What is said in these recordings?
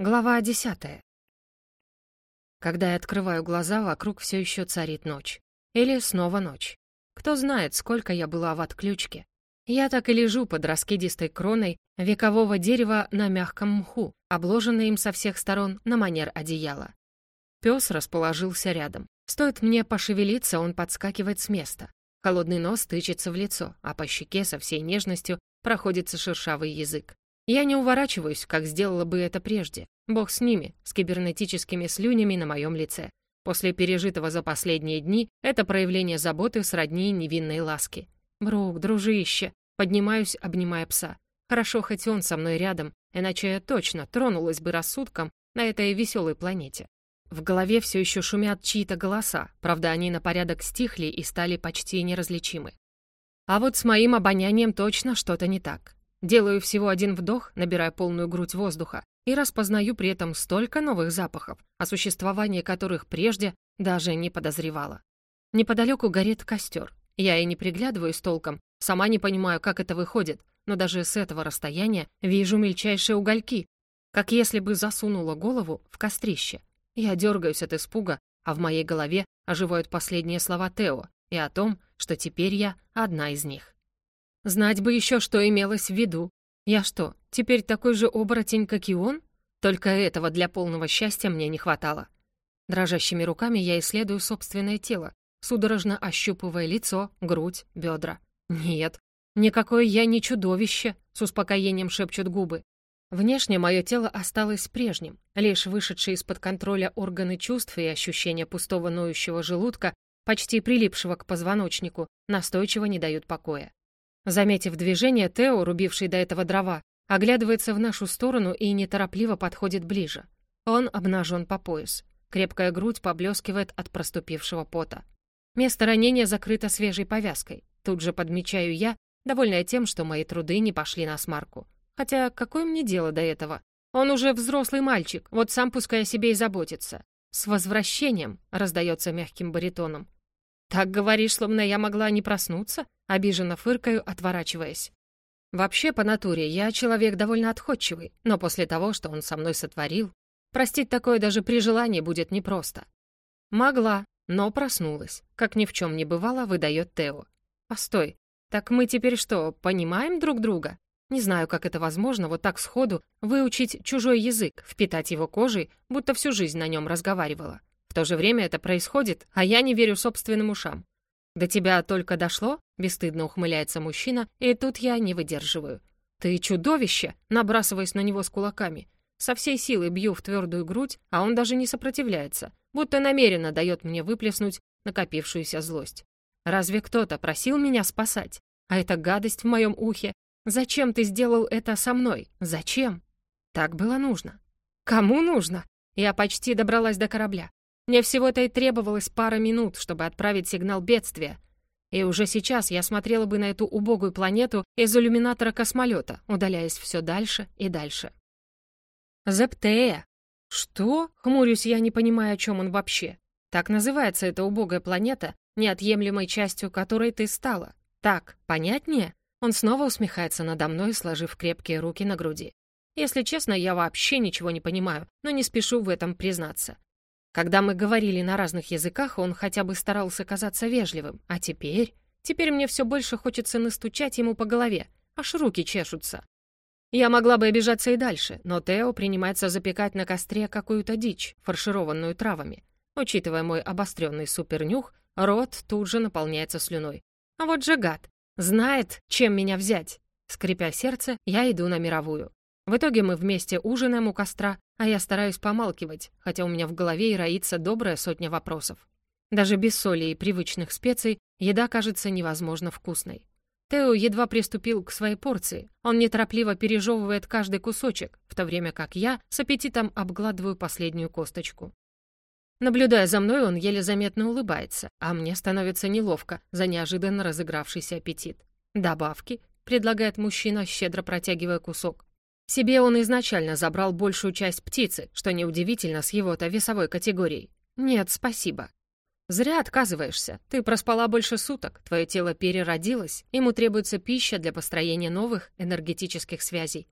Глава десятая. Когда я открываю глаза, вокруг все еще царит ночь. Или снова ночь. Кто знает, сколько я была в отключке. Я так и лежу под раскидистой кроной векового дерева на мягком мху, обложенной им со всех сторон на манер одеяла. Пес расположился рядом. Стоит мне пошевелиться, он подскакивает с места. Холодный нос тычется в лицо, а по щеке со всей нежностью проходится шершавый язык. Я не уворачиваюсь, как сделала бы это прежде. Бог с ними, с кибернетическими слюнями на моем лице. После пережитого за последние дни это проявление заботы сродни невинной ласки. «Брук, дружище!» Поднимаюсь, обнимая пса. Хорошо, хоть он со мной рядом, иначе я точно тронулась бы рассудком на этой веселой планете. В голове все еще шумят чьи-то голоса, правда, они на порядок стихли и стали почти неразличимы. А вот с моим обонянием точно что-то не так. Делаю всего один вдох, набирая полную грудь воздуха, и распознаю при этом столько новых запахов, о существовании которых прежде даже не подозревала. Неподалеку горит костер. Я и не приглядываюсь толком, сама не понимаю, как это выходит, но даже с этого расстояния вижу мельчайшие угольки, как если бы засунула голову в кострище. Я дергаюсь от испуга, а в моей голове оживают последние слова Тео и о том, что теперь я одна из них. Знать бы еще, что имелось в виду. Я что, теперь такой же оборотень, как и он? Только этого для полного счастья мне не хватало. Дрожащими руками я исследую собственное тело, судорожно ощупывая лицо, грудь, бедра. Нет, никакое я не чудовище, с успокоением шепчут губы. Внешне мое тело осталось прежним, лишь вышедшие из-под контроля органы чувств и ощущения пустого ноющего желудка, почти прилипшего к позвоночнику, настойчиво не дают покоя. Заметив движение, Тео, рубивший до этого дрова, оглядывается в нашу сторону и неторопливо подходит ближе. Он обнажен по пояс. Крепкая грудь поблескивает от проступившего пота. Место ранения закрыто свежей повязкой. Тут же подмечаю я, довольная тем, что мои труды не пошли на смарку. Хотя какое мне дело до этого? Он уже взрослый мальчик, вот сам пускай о себе и заботится. «С возвращением!» — раздается мягким баритоном. «Так говоришь, словно я могла не проснуться?» Обиженно фыркаю, отворачиваясь. Вообще, по натуре, я человек довольно отходчивый, но после того, что он со мной сотворил, простить такое даже при желании будет непросто. Могла, но проснулась. Как ни в чем не бывало, выдает Тео. Постой, так мы теперь что, понимаем друг друга? Не знаю, как это возможно, вот так сходу выучить чужой язык, впитать его кожей, будто всю жизнь на нем разговаривала. То же время это происходит, а я не верю собственным ушам. «До тебя только дошло?» — бесстыдно ухмыляется мужчина, и тут я не выдерживаю. «Ты чудовище!» — набрасываясь на него с кулаками. Со всей силы бью в твердую грудь, а он даже не сопротивляется, будто намеренно дает мне выплеснуть накопившуюся злость. «Разве кто-то просил меня спасать? А эта гадость в моем ухе? Зачем ты сделал это со мной? Зачем?» Так было нужно. Кому нужно? Я почти добралась до корабля. Мне всего-то и требовалось пара минут, чтобы отправить сигнал бедствия. И уже сейчас я смотрела бы на эту убогую планету из иллюминатора космолета, удаляясь все дальше и дальше. Зептея. Что? Хмурюсь я, не понимая, о чем он вообще. Так называется эта убогая планета, неотъемлемой частью которой ты стала. Так, понятнее? Он снова усмехается надо мной, сложив крепкие руки на груди. Если честно, я вообще ничего не понимаю, но не спешу в этом признаться. Когда мы говорили на разных языках, он хотя бы старался казаться вежливым. А теперь... Теперь мне все больше хочется настучать ему по голове, аж руки чешутся. Я могла бы обижаться и дальше, но Тео принимается запекать на костре какую-то дичь, фаршированную травами. Учитывая мой обостренный супернюх, рот тут же наполняется слюной. А вот же гад! Знает, чем меня взять. Скрипя сердце, я иду на мировую. В итоге мы вместе ужинаем у костра, а я стараюсь помалкивать, хотя у меня в голове и роится добрая сотня вопросов. Даже без соли и привычных специй еда кажется невозможно вкусной. Тео едва приступил к своей порции. Он неторопливо пережевывает каждый кусочек, в то время как я с аппетитом обгладываю последнюю косточку. Наблюдая за мной, он еле заметно улыбается, а мне становится неловко за неожиданно разыгравшийся аппетит. «Добавки?» — предлагает мужчина, щедро протягивая кусок. Себе он изначально забрал большую часть птицы, что неудивительно с его-то весовой категорией. Нет, спасибо. Зря отказываешься. Ты проспала больше суток, твое тело переродилось, ему требуется пища для построения новых энергетических связей.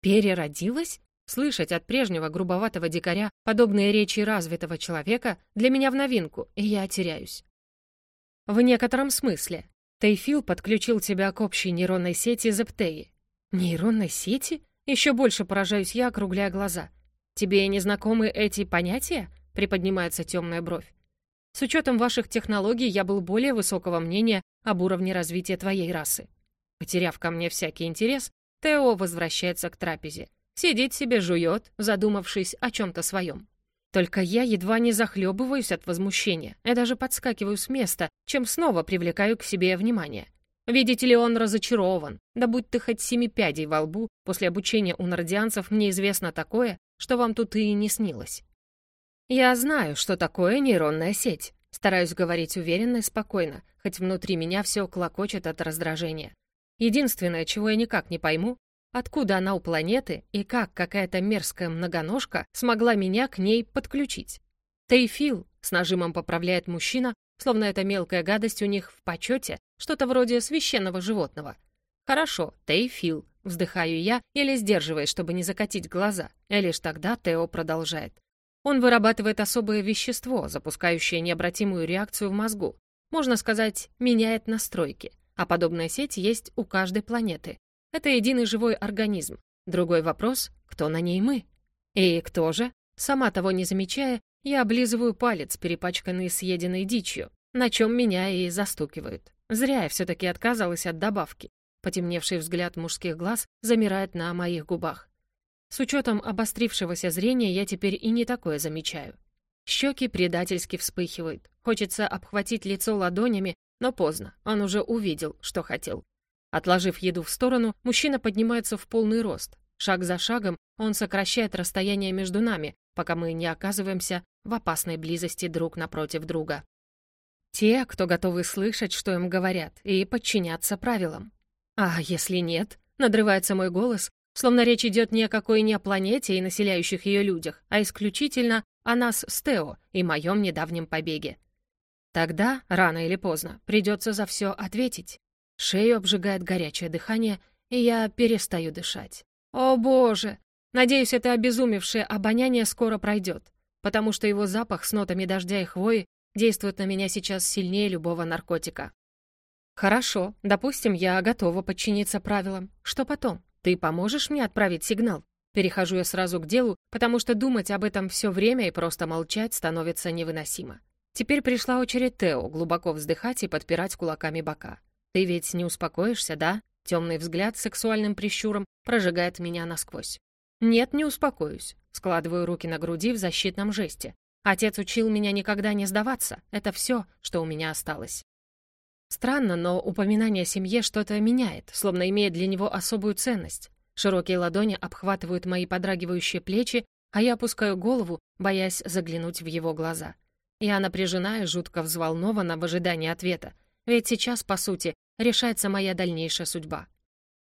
Переродилась? Слышать от прежнего грубоватого дикаря подобные речи развитого человека для меня в новинку, и я теряюсь. В некотором смысле. Тейфил подключил тебя к общей нейронной сети Зептеи. Нейронной сети? Еще больше поражаюсь я, округляя глаза. Тебе не знакомы эти понятия? Приподнимается темная бровь. С учетом ваших технологий я был более высокого мнения об уровне развития твоей расы. Потеряв ко мне всякий интерес, Тео возвращается к трапезе. Сидит себе, жует, задумавшись о чем-то своем. Только я едва не захлебываюсь от возмущения. Я даже подскакиваю с места, чем снова привлекаю к себе внимание. Видите ли, он разочарован. Да будь ты хоть семи пядей во лбу, после обучения у нордианцев мне известно такое, что вам тут и не снилось. Я знаю, что такое нейронная сеть. Стараюсь говорить уверенно и спокойно, хоть внутри меня все клокочет от раздражения. Единственное, чего я никак не пойму, откуда она у планеты и как какая-то мерзкая многоножка смогла меня к ней подключить. Тейфил, с нажимом поправляет мужчина, словно эта мелкая гадость у них в почете, что-то вроде священного животного. Хорошо, Тейфил, вздыхаю я, еле сдерживаясь, чтобы не закатить глаза, и лишь тогда Тео продолжает. Он вырабатывает особое вещество, запускающее необратимую реакцию в мозгу. Можно сказать, меняет настройки. А подобная сеть есть у каждой планеты. Это единый живой организм. Другой вопрос — кто на ней мы? И кто же? Сама того не замечая, я облизываю палец, перепачканный съеденной дичью, на чем меня и застукивают. Зря я все-таки отказалась от добавки. Потемневший взгляд мужских глаз замирает на моих губах. С учетом обострившегося зрения я теперь и не такое замечаю. Щеки предательски вспыхивают. Хочется обхватить лицо ладонями, но поздно, он уже увидел, что хотел. Отложив еду в сторону, мужчина поднимается в полный рост. Шаг за шагом он сокращает расстояние между нами, пока мы не оказываемся в опасной близости друг напротив друга. Те, кто готовы слышать, что им говорят, и подчиняться правилам. А если нет, надрывается мой голос, Словно речь идет ни о какой не о планете и населяющих ее людях, а исключительно о нас с Тео и моем недавнем побеге. Тогда, рано или поздно, придется за все ответить. Шею обжигает горячее дыхание, и я перестаю дышать. О боже! Надеюсь, это обезумевшее обоняние скоро пройдет, потому что его запах с нотами дождя и хвои действует на меня сейчас сильнее любого наркотика. Хорошо, допустим, я готова подчиниться правилам. Что потом? «Ты поможешь мне отправить сигнал?» Перехожу я сразу к делу, потому что думать об этом все время и просто молчать становится невыносимо. Теперь пришла очередь Тео глубоко вздыхать и подпирать кулаками бока. «Ты ведь не успокоишься, да?» Темный взгляд с сексуальным прищуром прожигает меня насквозь. «Нет, не успокоюсь». Складываю руки на груди в защитном жесте. Отец учил меня никогда не сдаваться. Это все, что у меня осталось. Странно, но упоминание о семье что-то меняет, словно имеет для него особую ценность. Широкие ладони обхватывают мои подрагивающие плечи, а я опускаю голову, боясь заглянуть в его глаза. Я напряжена и жутко взволнована в ожидании ответа, ведь сейчас, по сути, решается моя дальнейшая судьба.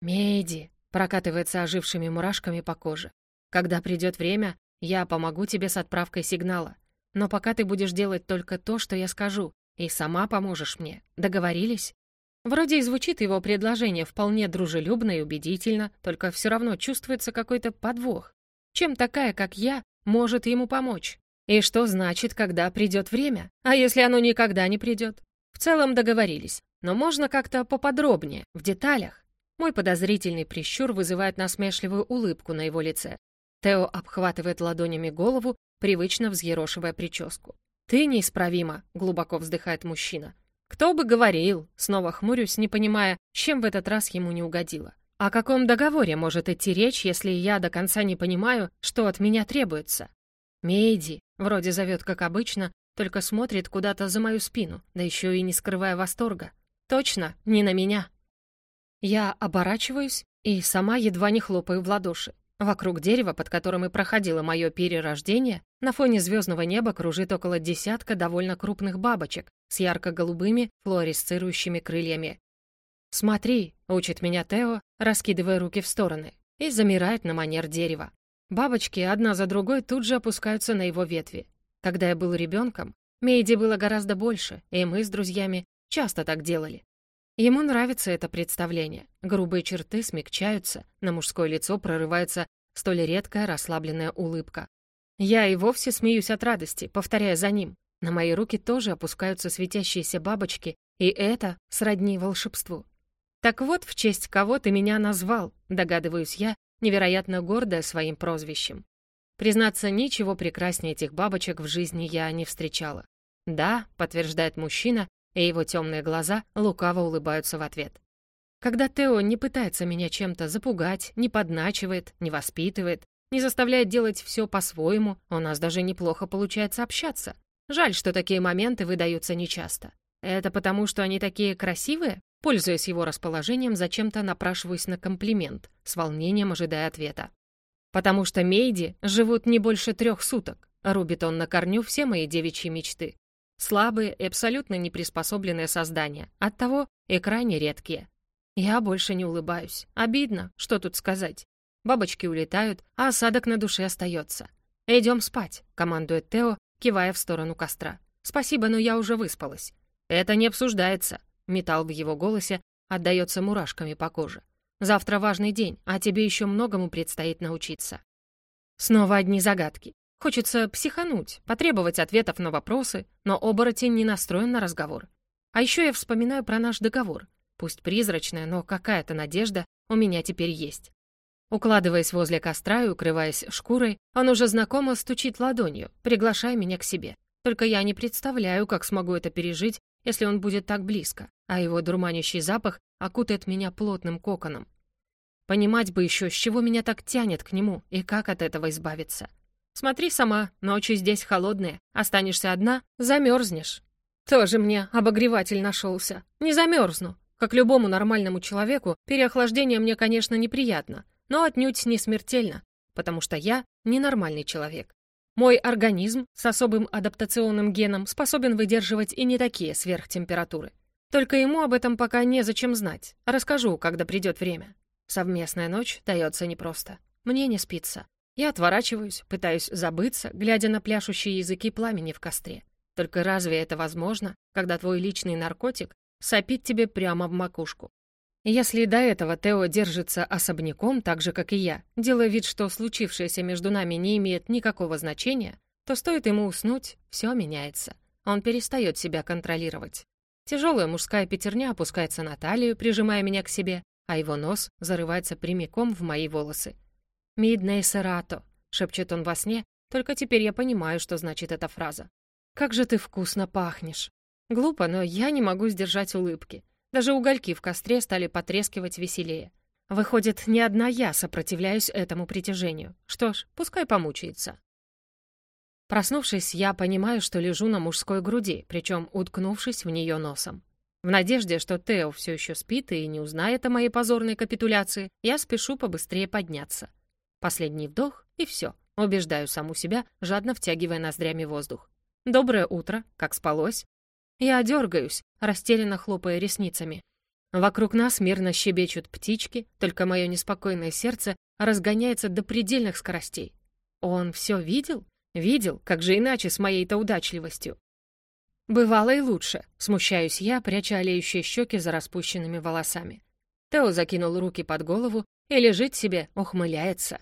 «Мейди», — прокатывается ожившими мурашками по коже. «Когда придет время, я помогу тебе с отправкой сигнала. Но пока ты будешь делать только то, что я скажу, и сама поможешь мне. Договорились?» Вроде и звучит его предложение вполне дружелюбно и убедительно, только все равно чувствуется какой-то подвох. Чем такая, как я, может ему помочь? И что значит, когда придет время? А если оно никогда не придет? В целом договорились, но можно как-то поподробнее, в деталях. Мой подозрительный прищур вызывает насмешливую улыбку на его лице. Тео обхватывает ладонями голову, привычно взъерошивая прическу. «Ты неисправима», — глубоко вздыхает мужчина. «Кто бы говорил?» — снова хмурюсь, не понимая, чем в этот раз ему не угодило. «О каком договоре может идти речь, если я до конца не понимаю, что от меня требуется?» «Мейди», — вроде зовет, как обычно, только смотрит куда-то за мою спину, да еще и не скрывая восторга. «Точно, не на меня». Я оборачиваюсь и сама едва не хлопаю в ладоши. Вокруг дерева, под которым и проходило мое перерождение, на фоне звездного неба кружит около десятка довольно крупных бабочек с ярко-голубыми флуоресцирующими крыльями. «Смотри», — учит меня Тео, раскидывая руки в стороны, и замирает на манер дерева. Бабочки одна за другой тут же опускаются на его ветви. Когда я был ребенком, Мейди было гораздо больше, и мы с друзьями часто так делали. Ему нравится это представление. Грубые черты смягчаются, на мужское лицо прорывается столь редкая расслабленная улыбка. Я и вовсе смеюсь от радости, повторяя за ним. На мои руки тоже опускаются светящиеся бабочки, и это сродни волшебству. «Так вот, в честь кого ты меня назвал», — догадываюсь я, невероятно гордая своим прозвищем. Признаться, ничего прекраснее этих бабочек в жизни я не встречала. «Да», — подтверждает мужчина, и его темные глаза лукаво улыбаются в ответ. Когда Тео не пытается меня чем-то запугать, не подначивает, не воспитывает, не заставляет делать все по-своему, у нас даже неплохо получается общаться. Жаль, что такие моменты выдаются нечасто. Это потому, что они такие красивые? Пользуясь его расположением, зачем-то напрашиваюсь на комплимент, с волнением ожидая ответа. Потому что Мейди живут не больше трех суток, рубит он на корню все мои девичьи мечты. Слабые и абсолютно неприспособленные создания, оттого и крайне редкие. Я больше не улыбаюсь. Обидно, что тут сказать. Бабочки улетают, а осадок на душе остается. «Идем спать», — командует Тео, кивая в сторону костра. «Спасибо, но я уже выспалась». «Это не обсуждается», — металл в его голосе отдается мурашками по коже. «Завтра важный день, а тебе еще многому предстоит научиться». Снова одни загадки. Хочется психануть, потребовать ответов на вопросы, но оборотень не настроен на разговор. А еще я вспоминаю про наш договор. Пусть призрачная, но какая-то надежда у меня теперь есть. Укладываясь возле костра и укрываясь шкурой, он уже знакомо стучит ладонью, приглашая меня к себе. Только я не представляю, как смогу это пережить, если он будет так близко, а его дурманящий запах окутает меня плотным коконом. Понимать бы еще, с чего меня так тянет к нему и как от этого избавиться. Смотри сама, ночи здесь холодные, останешься одна — замерзнешь. Тоже мне обогреватель нашелся. Не замерзну. Как любому нормальному человеку, переохлаждение мне, конечно, неприятно, но отнюдь не смертельно, потому что я ненормальный человек. Мой организм с особым адаптационным геном способен выдерживать и не такие сверхтемпературы. Только ему об этом пока незачем знать. Расскажу, когда придет время. Совместная ночь дается непросто. Мне не спится. Я отворачиваюсь, пытаюсь забыться, глядя на пляшущие языки пламени в костре. Только разве это возможно, когда твой личный наркотик сопит тебе прямо в макушку? Если до этого Тео держится особняком, так же, как и я, делая вид, что случившееся между нами не имеет никакого значения, то стоит ему уснуть, все меняется. Он перестает себя контролировать. Тяжелая мужская пятерня опускается на талию, прижимая меня к себе, а его нос зарывается прямиком в мои волосы. «Мидней серато», — шепчет он во сне, только теперь я понимаю, что значит эта фраза. «Как же ты вкусно пахнешь!» Глупо, но я не могу сдержать улыбки. Даже угольки в костре стали потрескивать веселее. Выходит, не одна я сопротивляюсь этому притяжению. Что ж, пускай помучается. Проснувшись, я понимаю, что лежу на мужской груди, причем уткнувшись в нее носом. В надежде, что Тео все еще спит и не узнает о моей позорной капитуляции, я спешу побыстрее подняться. Последний вдох, и все. Убеждаю саму себя, жадно втягивая ноздрями воздух. «Доброе утро. Как спалось?» Я дергаюсь, растерянно хлопая ресницами. Вокруг нас мирно щебечут птички, только мое неспокойное сердце разгоняется до предельных скоростей. Он все видел? Видел, как же иначе с моей-то удачливостью. Бывало и лучше, смущаюсь я, пряча олеющие щеки за распущенными волосами. Тео закинул руки под голову и лежит себе, ухмыляется.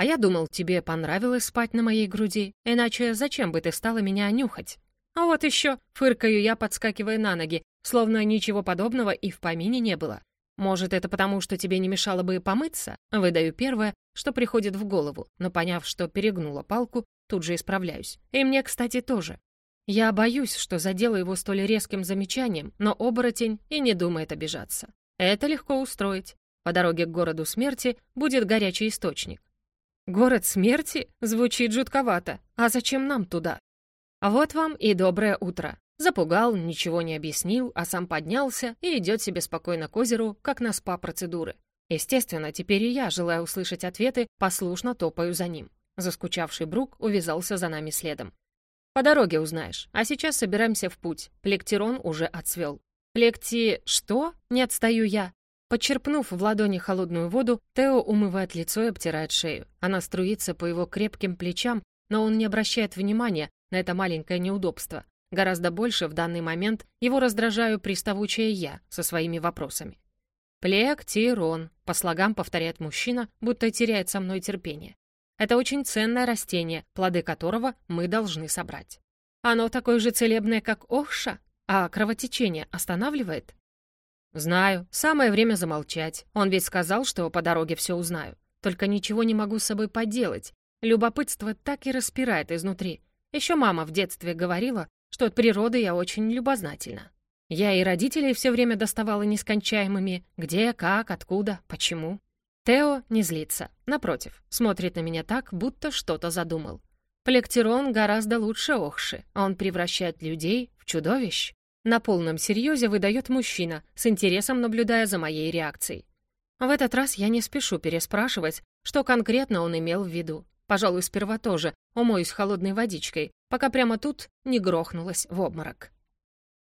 А я думал, тебе понравилось спать на моей груди, иначе зачем бы ты стала меня нюхать? А вот еще, фыркаю я, подскакивая на ноги, словно ничего подобного и в помине не было. Может, это потому, что тебе не мешало бы помыться? Выдаю первое, что приходит в голову, но поняв, что перегнула палку, тут же исправляюсь. И мне, кстати, тоже. Я боюсь, что задела его столь резким замечанием, но оборотень и не думает обижаться. Это легко устроить. По дороге к городу смерти будет горячий источник. Город смерти? Звучит жутковато. А зачем нам туда? Вот вам и доброе утро. Запугал, ничего не объяснил, а сам поднялся и идет себе спокойно к озеру, как на спа-процедуры. Естественно, теперь и я, желая услышать ответы, послушно топаю за ним. Заскучавший Брук увязался за нами следом. «По дороге узнаешь, а сейчас собираемся в путь. Плектерон уже отцвел». «Плекти... что?» — не отстаю я. Подчерпнув в ладони холодную воду, Тео умывает лицо и обтирает шею. Она струится по его крепким плечам, но он не обращает внимания на это маленькое неудобство. Гораздо больше в данный момент его раздражаю приставучая я со своими вопросами. «Плектирон», — по слогам повторяет мужчина, будто теряет со мной терпение. Это очень ценное растение, плоды которого мы должны собрать. Оно такое же целебное, как охша, а кровотечение останавливает? Знаю, самое время замолчать. Он ведь сказал, что по дороге все узнаю. Только ничего не могу с собой поделать. Любопытство так и распирает изнутри. Еще мама в детстве говорила, что от природы я очень любознательна. Я и родителей все время доставала нескончаемыми «где», «как», «откуда», «почему». Тео не злится. Напротив, смотрит на меня так, будто что-то задумал. Плектерон гораздо лучше Охши. Он превращает людей в чудовищ. На полном серьезе выдает мужчина, с интересом наблюдая за моей реакцией. В этот раз я не спешу переспрашивать, что конкретно он имел в виду. Пожалуй, сперва тоже умоюсь холодной водичкой, пока прямо тут не грохнулась в обморок.